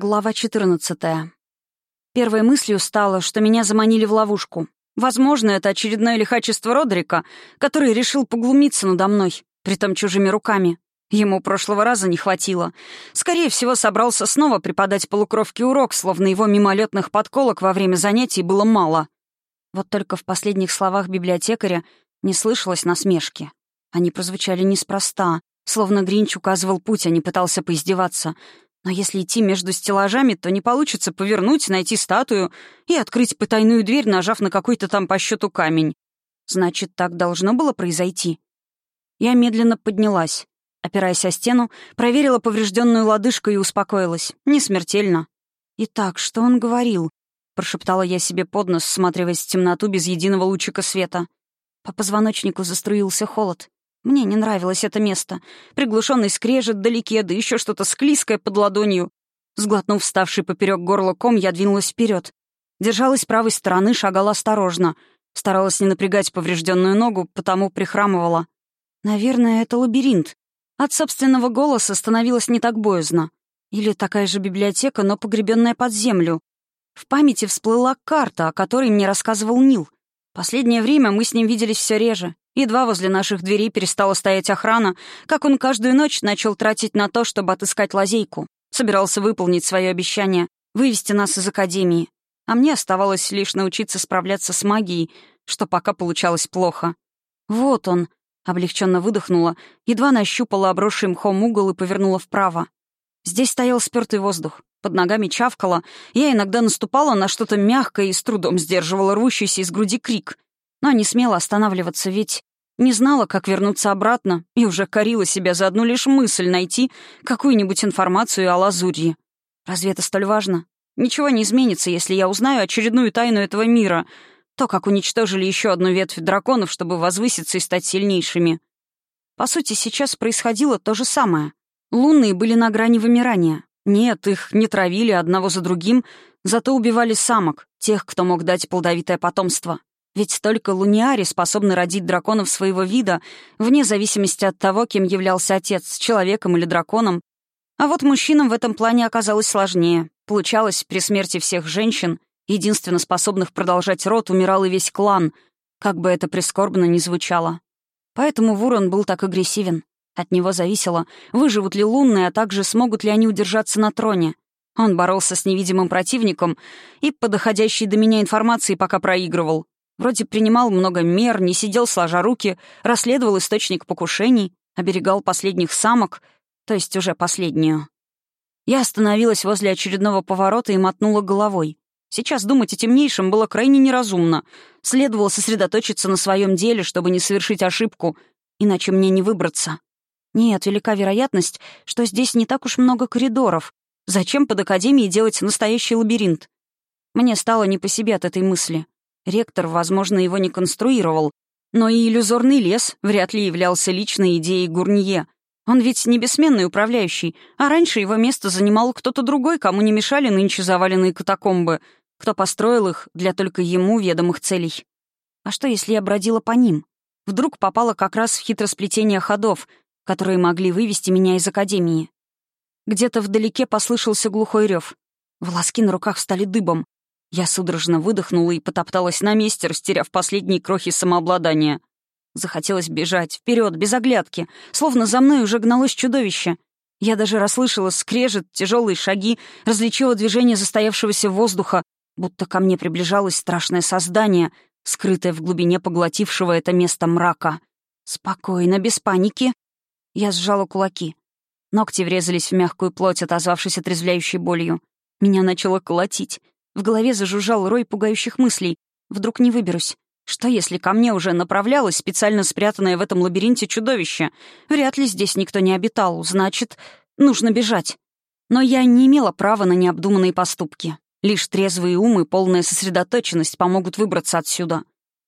Глава 14. Первой мыслью стало, что меня заманили в ловушку. Возможно, это очередное лихачество Родрика, который решил поглумиться надо мной, притом чужими руками. Ему прошлого раза не хватило. Скорее всего, собрался снова преподать полукровке урок, словно его мимолетных подколок во время занятий было мало. Вот только в последних словах библиотекаря не слышалось насмешки. Они прозвучали неспроста, словно Гринч указывал путь, а не пытался поиздеваться — но если идти между стеллажами, то не получится повернуть, найти статую и открыть потайную дверь, нажав на какой-то там по счету камень. Значит, так должно было произойти. Я медленно поднялась. Опираясь о стену, проверила поврежденную лодыжку и успокоилась. Не смертельно. «Итак, что он говорил?» — прошептала я себе под нос, всматриваясь в темноту без единого лучика света. По позвоночнику заструился холод. Мне не нравилось это место. Приглушенный скрежет вдалеке, да еще что-то склизкое под ладонью. Сглотнув вставший поперек горла ком, я двинулась вперед. Держалась правой стороны, шагала осторожно. Старалась не напрягать поврежденную ногу, потому прихрамывала. Наверное, это лабиринт. От собственного голоса становилось не так боязно. Или такая же библиотека, но погребенная под землю. В памяти всплыла карта, о которой мне рассказывал Нил. Последнее время мы с ним виделись все реже. Едва возле наших дверей перестала стоять охрана, как он каждую ночь начал тратить на то, чтобы отыскать лазейку. Собирался выполнить свое обещание — вывести нас из Академии. А мне оставалось лишь научиться справляться с магией, что пока получалось плохо. «Вот он», — облегченно выдохнула, едва нащупала обросший мхом угол и повернула вправо. Здесь стоял спёртый воздух. Под ногами чавкало, я иногда наступала на что-то мягкое и с трудом сдерживала рвущийся из груди крик. Но не смела останавливаться, ведь не знала, как вернуться обратно, и уже корила себя за одну лишь мысль найти какую-нибудь информацию о Лазурье. Разве это столь важно? Ничего не изменится, если я узнаю очередную тайну этого мира, то, как уничтожили еще одну ветвь драконов, чтобы возвыситься и стать сильнейшими. По сути, сейчас происходило то же самое. Лунные были на грани вымирания. Нет, их не травили одного за другим, зато убивали самок, тех, кто мог дать плодовитое потомство. Ведь только луниари способны родить драконов своего вида, вне зависимости от того, кем являлся отец, человеком или драконом. А вот мужчинам в этом плане оказалось сложнее. Получалось, при смерти всех женщин, единственно способных продолжать род, умирал и весь клан, как бы это прискорбно ни звучало. Поэтому Вурон был так агрессивен. От него зависело, выживут ли лунные, а также смогут ли они удержаться на троне. Он боролся с невидимым противником и, по доходящей до меня информации, пока проигрывал. Вроде принимал много мер, не сидел сложа руки, расследовал источник покушений, оберегал последних самок, то есть уже последнюю. Я остановилась возле очередного поворота и мотнула головой. Сейчас думать о темнейшем было крайне неразумно. Следовало сосредоточиться на своем деле, чтобы не совершить ошибку, иначе мне не выбраться. Нет, велика вероятность, что здесь не так уж много коридоров. Зачем под Академией делать настоящий лабиринт? Мне стало не по себе от этой мысли. Ректор, возможно, его не конструировал, но и иллюзорный лес вряд ли являлся личной идеей Гурнье. Он ведь не бессменный управляющий, а раньше его место занимал кто-то другой, кому не мешали нынче заваленные катакомбы, кто построил их для только ему ведомых целей. А что, если я бродила по ним? Вдруг попала как раз в хитросплетение ходов, которые могли вывести меня из Академии. Где-то вдалеке послышался глухой рев. Волоски на руках стали дыбом. Я судорожно выдохнула и потопталась на месте, растеряв последние крохи самообладания. Захотелось бежать, вперед, без оглядки, словно за мной уже гналось чудовище. Я даже расслышала скрежет, тяжелые шаги, различила движение застоявшегося воздуха, будто ко мне приближалось страшное создание, скрытое в глубине поглотившего это место мрака. «Спокойно, без паники». Я сжала кулаки. Ногти врезались в мягкую плоть, отозвавшись отрезвляющей болью. Меня начало колотить. В голове зажужжал рой пугающих мыслей. Вдруг не выберусь. Что если ко мне уже направлялось специально спрятанное в этом лабиринте чудовище? Вряд ли здесь никто не обитал, значит, нужно бежать. Но я не имела права на необдуманные поступки. Лишь трезвые ум и полная сосредоточенность помогут выбраться отсюда.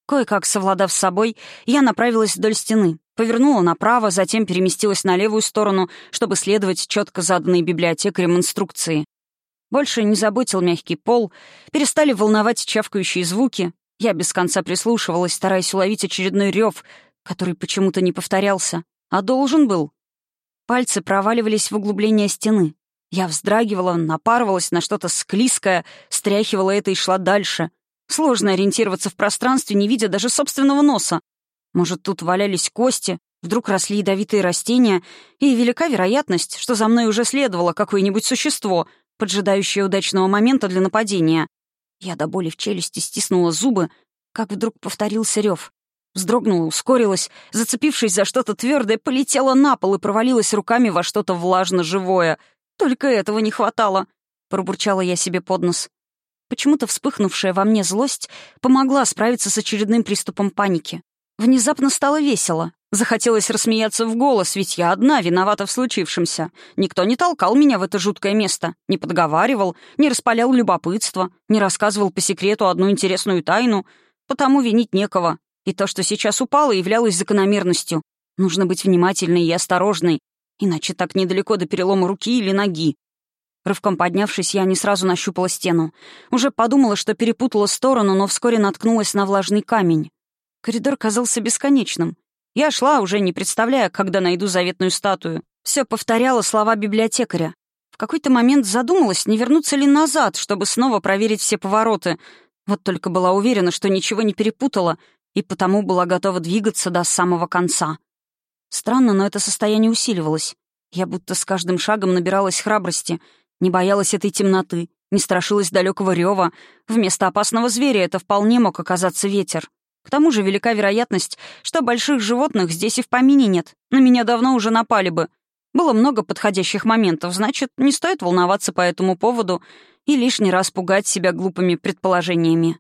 Кое-как совладав с собой, я направилась вдоль стены, повернула направо, затем переместилась на левую сторону, чтобы следовать четко заданной библиотекарем инструкции. Больше не заботил мягкий пол, перестали волновать чавкающие звуки. Я без конца прислушивалась, стараясь уловить очередной рев, который почему-то не повторялся, а должен был. Пальцы проваливались в углубление стены. Я вздрагивала, напарывалась на что-то склизкое, стряхивала это и шла дальше. Сложно ориентироваться в пространстве, не видя даже собственного носа. Может, тут валялись кости, вдруг росли ядовитые растения, и велика вероятность, что за мной уже следовало какое-нибудь существо, поджидающее удачного момента для нападения. Я до боли в челюсти стиснула зубы, как вдруг повторился рев. Вздрогнула, ускорилась, зацепившись за что-то твердое, полетела на пол и провалилась руками во что-то влажно-живое. Только этого не хватало, пробурчала я себе под нос. Почему-то вспыхнувшая во мне злость помогла справиться с очередным приступом паники. Внезапно стало весело. Захотелось рассмеяться в голос, ведь я одна виновата в случившемся. Никто не толкал меня в это жуткое место, не подговаривал, не распалял любопытство, не рассказывал по секрету одну интересную тайну, потому винить некого. И то, что сейчас упало, являлось закономерностью. Нужно быть внимательной и осторожной, иначе так недалеко до перелома руки или ноги. Рывком поднявшись, я не сразу нащупала стену. Уже подумала, что перепутала сторону, но вскоре наткнулась на влажный камень. Коридор казался бесконечным. Я шла, уже не представляя, когда найду заветную статую. Все повторяла слова библиотекаря. В какой-то момент задумалась, не вернуться ли назад, чтобы снова проверить все повороты. Вот только была уверена, что ничего не перепутала, и потому была готова двигаться до самого конца. Странно, но это состояние усиливалось. Я будто с каждым шагом набиралась храбрости, не боялась этой темноты, не страшилась далекого рева. Вместо опасного зверя это вполне мог оказаться ветер. К тому же велика вероятность, что больших животных здесь и в помине нет. На меня давно уже напали бы. Было много подходящих моментов, значит, не стоит волноваться по этому поводу и лишний раз пугать себя глупыми предположениями.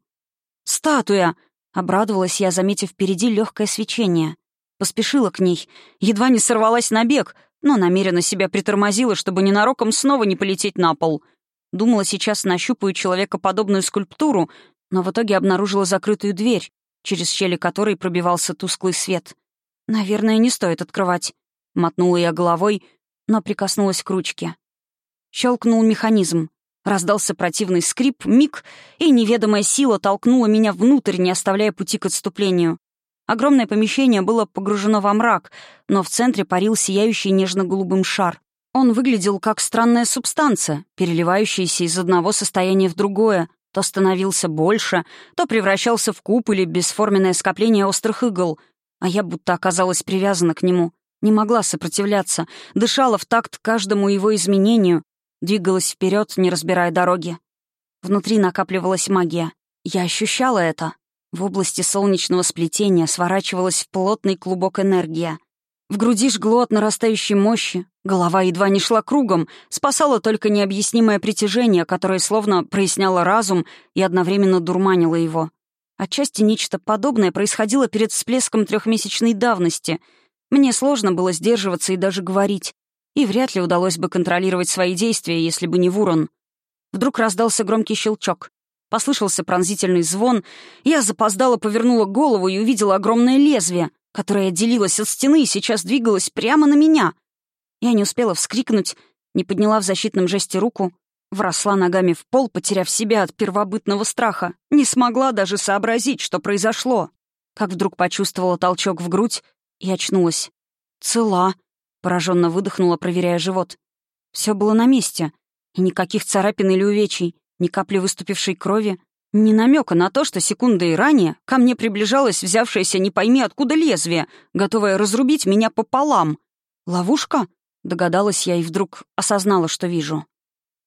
«Статуя!» Обрадовалась я, заметив впереди легкое свечение. Поспешила к ней, едва не сорвалась на бег, но намеренно себя притормозила, чтобы ненароком снова не полететь на пол. Думала, сейчас нащупаю человекоподобную скульптуру, но в итоге обнаружила закрытую дверь, через щели которой пробивался тусклый свет. «Наверное, не стоит открывать», — мотнула я головой, но прикоснулась к ручке. Щелкнул механизм. Раздался противный скрип, миг, и неведомая сила толкнула меня внутрь, не оставляя пути к отступлению. Огромное помещение было погружено во мрак, но в центре парил сияющий нежно-голубым шар. Он выглядел как странная субстанция, переливающаяся из одного состояния в другое, то становился больше, то превращался в куб или бесформенное скопление острых игл, а я будто оказалась привязана к нему. Не могла сопротивляться, дышала в такт каждому его изменению, Двигалась вперед, не разбирая дороги. Внутри накапливалась магия. Я ощущала это. В области солнечного сплетения сворачивалась в плотный клубок энергия. В груди жгло от нарастающей мощи, голова едва не шла кругом, спасало только необъяснимое притяжение, которое словно проясняло разум и одновременно дурманило его. Отчасти нечто подобное происходило перед всплеском трехмесячной давности. Мне сложно было сдерживаться и даже говорить и вряд ли удалось бы контролировать свои действия, если бы не Вурон. Вдруг раздался громкий щелчок. Послышался пронзительный звон. Я запоздала, повернула голову и увидела огромное лезвие, которое отделилось от стены и сейчас двигалось прямо на меня. Я не успела вскрикнуть, не подняла в защитном жесте руку, вросла ногами в пол, потеряв себя от первобытного страха. Не смогла даже сообразить, что произошло. Как вдруг почувствовала толчок в грудь и очнулась. «Цела», Пораженно выдохнула, проверяя живот. Все было на месте. И никаких царапин или увечий, ни капли выступившей крови, ни намека на то, что секундой ранее ко мне приближалось взявшееся не пойми откуда лезвие, готовое разрубить меня пополам. «Ловушка?» — догадалась я и вдруг осознала, что вижу.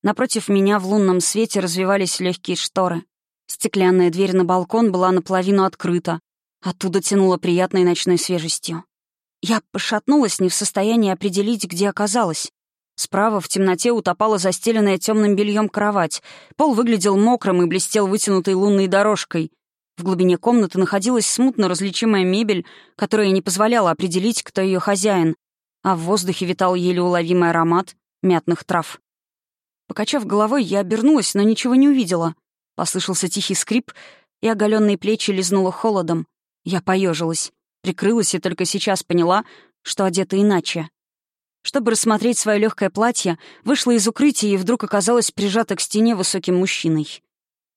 Напротив меня в лунном свете развивались легкие шторы. Стеклянная дверь на балкон была наполовину открыта. Оттуда тянуло приятной ночной свежестью. Я пошатнулась, не в состоянии определить, где оказалась. Справа в темноте утопала застеленная темным бельем кровать. Пол выглядел мокрым и блестел вытянутой лунной дорожкой. В глубине комнаты находилась смутно различимая мебель, которая не позволяла определить, кто ее хозяин, а в воздухе витал еле уловимый аромат мятных трав. Покачав головой, я обернулась, но ничего не увидела. Послышался тихий скрип, и оголенные плечи лизнуло холодом. Я поежилась. Прикрылась и только сейчас поняла, что одета иначе. Чтобы рассмотреть свое легкое платье, вышла из укрытия и вдруг оказалась прижата к стене высоким мужчиной.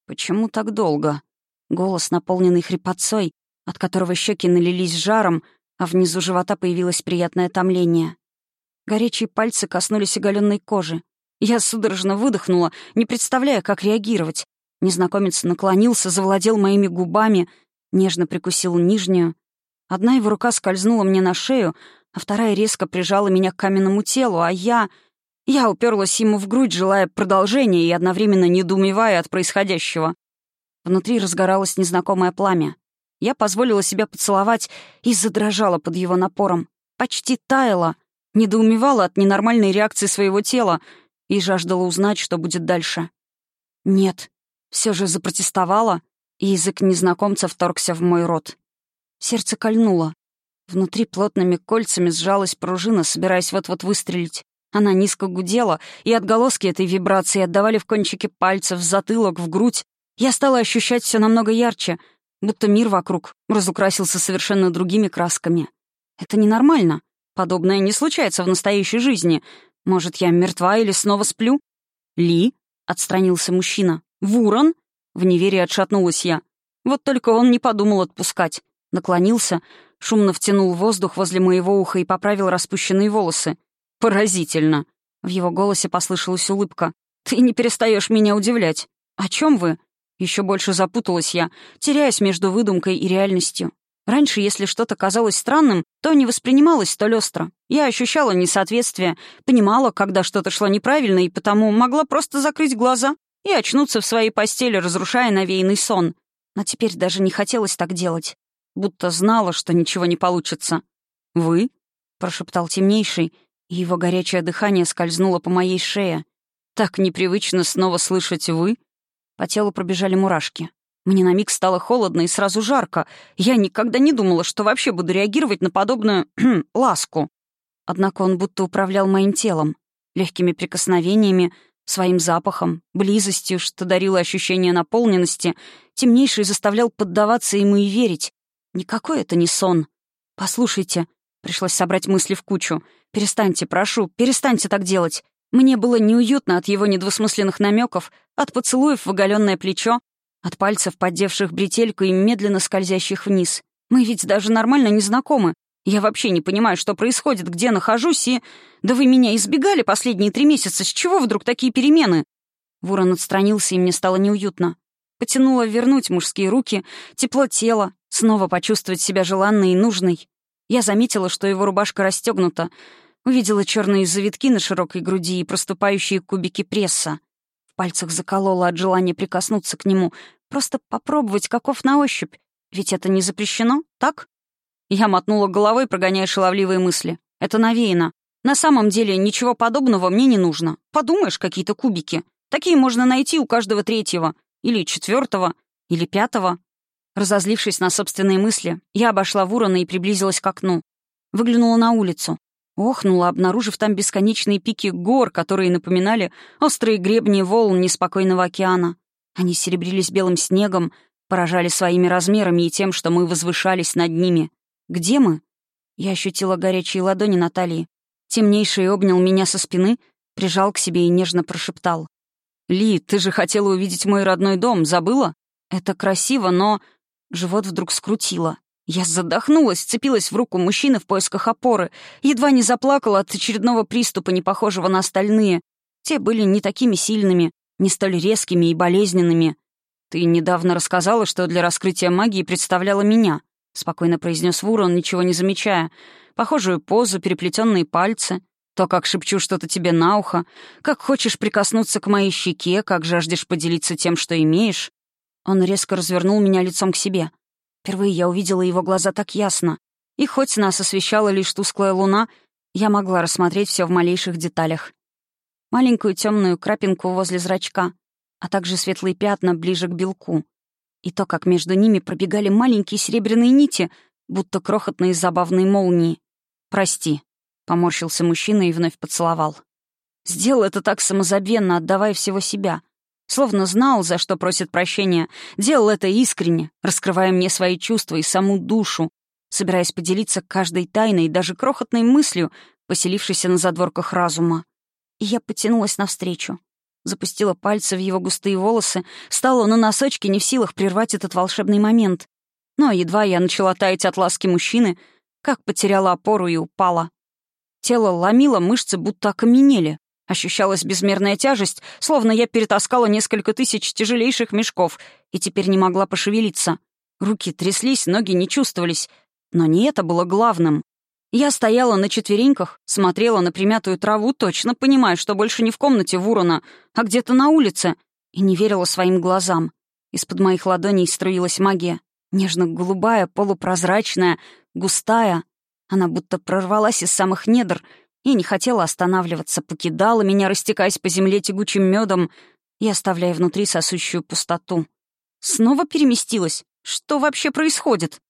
«Почему так долго?» Голос, наполненный хрипотцой, от которого щеки налились жаром, а внизу живота появилось приятное томление. Горячие пальцы коснулись оголенной кожи. Я судорожно выдохнула, не представляя, как реагировать. Незнакомец наклонился, завладел моими губами, нежно прикусил нижнюю. Одна его рука скользнула мне на шею, а вторая резко прижала меня к каменному телу, а я... Я уперлась ему в грудь, желая продолжения и одновременно недоумевая от происходящего. Внутри разгоралось незнакомое пламя. Я позволила себя поцеловать и задрожала под его напором. Почти таяла, недоумевала от ненормальной реакции своего тела и жаждала узнать, что будет дальше. Нет, все же запротестовала, и язык незнакомца вторгся в мой рот. Сердце кольнуло. Внутри плотными кольцами сжалась пружина, собираясь вот-вот выстрелить. Она низко гудела, и отголоски этой вибрации отдавали в кончике пальцев, в затылок, в грудь. Я стала ощущать все намного ярче, будто мир вокруг разукрасился совершенно другими красками. Это ненормально. Подобное не случается в настоящей жизни. Может, я мертва или снова сплю? «Ли?» — отстранился мужчина. «Вурон?» — в неверии отшатнулась я. Вот только он не подумал отпускать. Наклонился, шумно втянул воздух возле моего уха и поправил распущенные волосы. «Поразительно!» В его голосе послышалась улыбка. «Ты не перестаешь меня удивлять. О чем вы?» Еще больше запуталась я, теряясь между выдумкой и реальностью. Раньше, если что-то казалось странным, то не воспринималось столь остро. Я ощущала несоответствие, понимала, когда что-то шло неправильно, и потому могла просто закрыть глаза и очнуться в своей постели, разрушая навеянный сон. Но теперь даже не хотелось так делать. Будто знала, что ничего не получится. «Вы?» — прошептал темнейший, и его горячее дыхание скользнуло по моей шее. «Так непривычно снова слышать «вы»?» По телу пробежали мурашки. Мне на миг стало холодно и сразу жарко. Я никогда не думала, что вообще буду реагировать на подобную ласку. Однако он будто управлял моим телом, легкими прикосновениями, своим запахом, близостью, что дарило ощущение наполненности, темнейший заставлял поддаваться ему и верить. Никакой это не сон. «Послушайте», — пришлось собрать мысли в кучу, «перестаньте, прошу, перестаньте так делать. Мне было неуютно от его недвусмысленных намеков, от поцелуев в оголенное плечо, от пальцев, поддевших бретельку и медленно скользящих вниз. Мы ведь даже нормально не знакомы. Я вообще не понимаю, что происходит, где нахожусь, и... Да вы меня избегали последние три месяца, с чего вдруг такие перемены?» Ворон отстранился, и мне стало неуютно. Потянула вернуть мужские руки, тепло тела, снова почувствовать себя желанной и нужной. Я заметила, что его рубашка расстегнута, увидела черные завитки на широкой груди и проступающие кубики пресса. В пальцах заколола от желания прикоснуться к нему, просто попробовать, каков на ощупь. Ведь это не запрещено, так? Я мотнула головой, прогоняя шаловливые мысли. Это навеяно. На самом деле ничего подобного мне не нужно. Подумаешь, какие-то кубики. Такие можно найти у каждого третьего, или четвертого, или пятого. Разозлившись на собственные мысли, я обошла Вурона и приблизилась к окну. Выглянула на улицу. Охнула, обнаружив там бесконечные пики гор, которые напоминали острые гребни волн неспокойного океана. Они серебрились белым снегом, поражали своими размерами и тем, что мы возвышались над ними. Где мы? Я ощутила горячие ладони Натальи. Темнейший обнял меня со спины, прижал к себе и нежно прошептал. «Ли, ты же хотела увидеть мой родной дом, забыла? Это красиво, но...» Живот вдруг скрутило. Я задохнулась, цепилась в руку мужчины в поисках опоры, едва не заплакала от очередного приступа, не похожего на остальные. Те были не такими сильными, не столь резкими и болезненными. «Ты недавно рассказала, что для раскрытия магии представляла меня», — спокойно произнес Вурон, ничего не замечая. «Похожую позу, переплетенные пальцы, то, как шепчу что-то тебе на ухо, как хочешь прикоснуться к моей щеке, как жаждешь поделиться тем, что имеешь». Он резко развернул меня лицом к себе — Впервые я увидела его глаза так ясно. И хоть нас освещала лишь тусклая луна, я могла рассмотреть все в малейших деталях. Маленькую темную крапинку возле зрачка, а также светлые пятна ближе к белку. И то, как между ними пробегали маленькие серебряные нити, будто крохотные забавные молнии. «Прости», — поморщился мужчина и вновь поцеловал. Сделал это так самозабвенно, отдавая всего себя. Словно знал, за что просит прощения, делал это искренне, раскрывая мне свои чувства и саму душу, собираясь поделиться каждой тайной, даже крохотной мыслью, поселившейся на задворках разума. И я потянулась навстречу. Запустила пальцы в его густые волосы, стала на носочки не в силах прервать этот волшебный момент. Но едва я начала таять от ласки мужчины, как потеряла опору и упала. Тело ломило, мышцы будто окаменели. Ощущалась безмерная тяжесть, словно я перетаскала несколько тысяч тяжелейших мешков и теперь не могла пошевелиться. Руки тряслись, ноги не чувствовались. Но не это было главным. Я стояла на четвереньках, смотрела на примятую траву, точно понимая, что больше не в комнате Вурона, а где-то на улице, и не верила своим глазам. Из-под моих ладоней струилась магия. Нежно-голубая, полупрозрачная, густая. Она будто прорвалась из самых недр и не хотела останавливаться, покидала меня, растекаясь по земле тягучим медом и оставляя внутри сосущую пустоту. Снова переместилась. Что вообще происходит?